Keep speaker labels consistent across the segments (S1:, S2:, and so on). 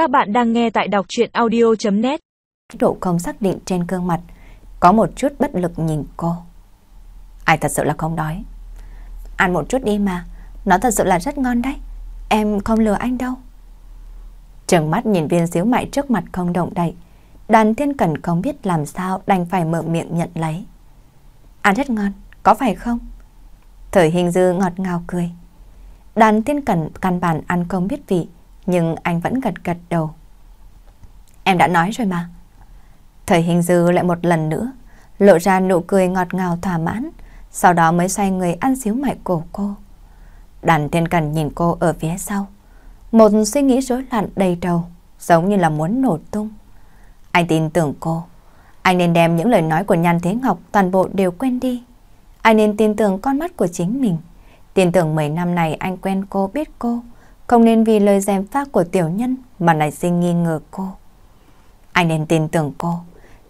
S1: Các bạn đang nghe tại đọc chuyện audio.net
S2: Độ không xác định trên gương mặt, có một chút bất lực nhìn cô. Ai thật sự là không đói. Ăn một chút đi mà, nó thật sự là rất ngon đấy. Em không lừa anh đâu. Trừng mắt nhìn viên xíu mại trước mặt không động đậy. Đoàn thiên cần không biết làm sao đành phải mở miệng nhận lấy. Ăn rất ngon, có phải không? Thời hình dư ngọt ngào cười. Đoàn thiên cần căn bản ăn không biết vị, nhưng anh vẫn gật gật đầu. Em đã nói rồi mà. Thời hình dư lại một lần nữa, lộ ra nụ cười ngọt ngào thỏa mãn, sau đó mới xoay người ăn xíu mại cổ cô. Đàn thiên cần nhìn cô ở phía sau. Một suy nghĩ rối loạn đầy đầu, giống như là muốn nổ tung. Anh tin tưởng cô. Anh nên đem những lời nói của Nhan Thế Ngọc toàn bộ đều quên đi. Anh nên tin tưởng con mắt của chính mình. Tin tưởng mấy năm này anh quen cô biết cô. Không nên vì lời dèm pha của tiểu nhân mà lại sinh nghi ngờ cô. Anh nên tin tưởng cô.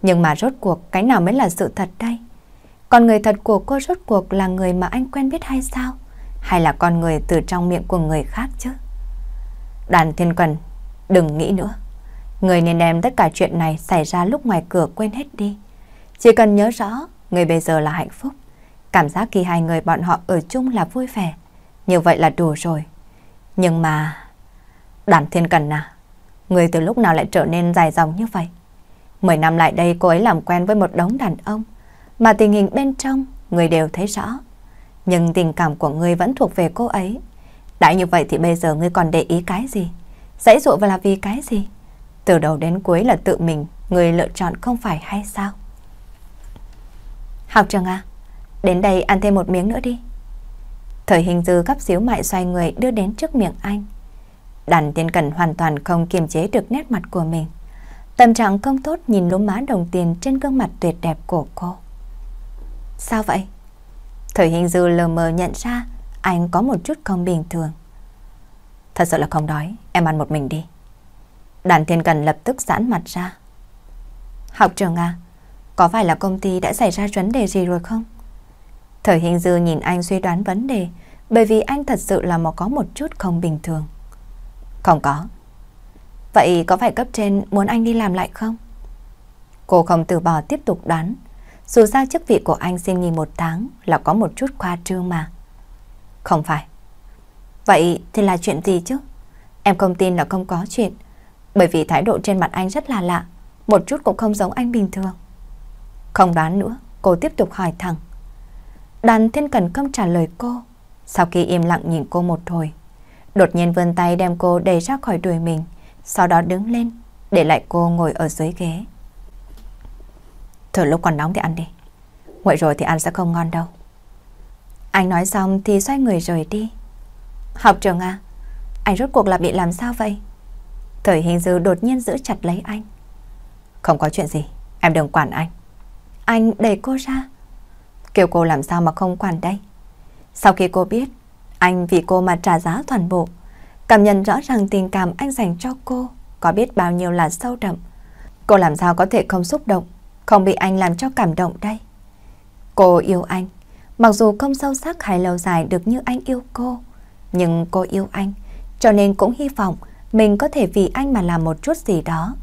S2: Nhưng mà rốt cuộc cái nào mới là sự thật đây? Con người thật của cô rốt cuộc là người mà anh quen biết hay sao? Hay là con người từ trong miệng của người khác chứ? Đàn thiên quần, đừng nghĩ nữa. Người nên đem tất cả chuyện này xảy ra lúc ngoài cửa quên hết đi. Chỉ cần nhớ rõ, người bây giờ là hạnh phúc. Cảm giác khi hai người bọn họ ở chung là vui vẻ. Như vậy là đủ rồi. Nhưng mà... Đàn thiên cần à, người từ lúc nào lại trở nên dài dòng như vậy? Mười năm lại đây cô ấy làm quen với một đống đàn ông, mà tình hình bên trong người đều thấy rõ. Nhưng tình cảm của người vẫn thuộc về cô ấy. Đã như vậy thì bây giờ ngươi còn để ý cái gì? Dãy dụ và là vì cái gì? Từ đầu đến cuối là tự mình, người lựa chọn không phải hay sao? Học trường à, đến đây ăn thêm một miếng nữa đi. Thời hình dư gấp xíu mại xoay người đưa đến trước miệng anh. Đàn tiên cần hoàn toàn không kiềm chế được nét mặt của mình. Tâm trạng không tốt nhìn lúm má đồng tiền trên gương mặt tuyệt đẹp của cô. Sao vậy? Thời hình dư lờ mờ nhận ra anh có một chút không bình thường. Thật sự là không đói, em ăn một mình đi. Đàn thiên cần lập tức giãn mặt ra. Học trường à, có phải là công ty đã xảy ra vấn đề gì rồi không? Thời hình dư nhìn anh suy đoán vấn đề bởi vì anh thật sự là một có một chút không bình thường. Không có. Vậy có phải cấp trên muốn anh đi làm lại không? Cô không từ bỏ tiếp tục đoán. Dù sao chức vị của anh xin nghỉ một tháng là có một chút khoa trương mà. Không phải. Vậy thì là chuyện gì chứ? Em không tin là không có chuyện. Bởi vì thái độ trên mặt anh rất là lạ. Một chút cũng không giống anh bình thường. Không đoán nữa, cô tiếp tục hỏi thẳng. Đàn thiên cần không trả lời cô. Sau khi im lặng nhìn cô một hồi, đột nhiên vươn tay đem cô đẩy ra khỏi đuổi mình, sau đó đứng lên, để lại cô ngồi ở dưới ghế. Thử lúc còn nóng thì ăn đi. Nguội rồi thì ăn sẽ không ngon đâu. Anh nói xong thì xoay người rời đi. Học trường à, anh rốt cuộc là bị làm sao vậy? Thời hình dư đột nhiên giữ chặt lấy anh. Không có chuyện gì, em đừng quản anh. Anh đẩy cô ra. Kêu cô làm sao mà không quản đây? Sau khi cô biết, anh vì cô mà trả giá toàn bộ, cảm nhận rõ ràng tình cảm anh dành cho cô có biết bao nhiêu là sâu đậm. Cô làm sao có thể không xúc động, không bị anh làm cho cảm động đây? Cô yêu anh, mặc dù không sâu sắc hay lâu dài được như anh yêu cô, nhưng cô yêu anh, cho nên cũng hy vọng mình có thể vì anh mà làm một chút gì đó.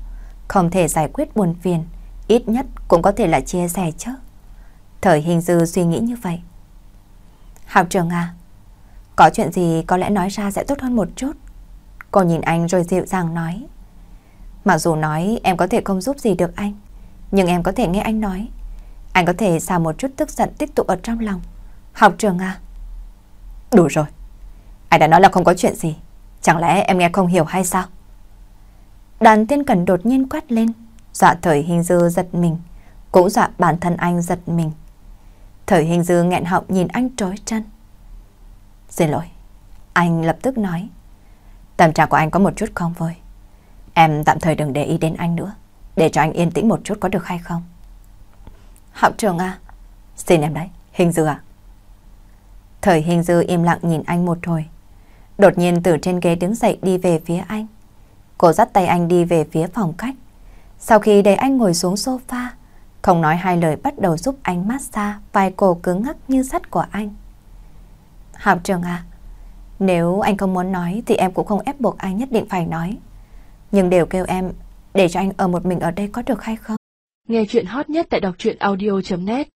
S2: Không thể giải quyết buồn phiền, ít nhất cũng có thể là chia sẻ chứ. Thời hình dư suy nghĩ như vậy. Học trường à, có chuyện gì có lẽ nói ra sẽ tốt hơn một chút. Cô nhìn anh rồi dịu dàng nói. Mặc dù nói em có thể không giúp gì được anh, nhưng em có thể nghe anh nói. Anh có thể xào một chút tức giận tích tụ ở trong lòng. Học trường à? Đủ rồi. Anh đã nói là không có chuyện gì. Chẳng lẽ em nghe không hiểu hay sao? Đàn tiên cẩn đột nhiên quát lên, dọa thời hình dư giật mình, cũng dọa bản thân anh giật mình. Thời hình dư nghẹn họng nhìn anh trối chân. Xin lỗi, anh lập tức nói. Tâm trạng của anh có một chút không vui. Em tạm thời đừng để ý đến anh nữa, để cho anh yên tĩnh một chút có được hay không? Học trường à? Xin em đấy, hình dư à? Thời hình dư im lặng nhìn anh một hồi. Đột nhiên từ trên ghế đứng dậy đi về phía anh. Cô dắt tay anh đi về phía phòng khách. Sau khi để anh ngồi xuống sofa, không nói hai lời bắt đầu giúp anh massage vai cổ cứng ngắc như sắt của anh. Học trường à, nếu anh không muốn nói thì em cũng không ép buộc anh nhất định phải nói. Nhưng đều kêu em để cho anh ở một mình ở đây có được hay không?
S1: Nghe chuyện hot nhất tại đọc truyện audio.net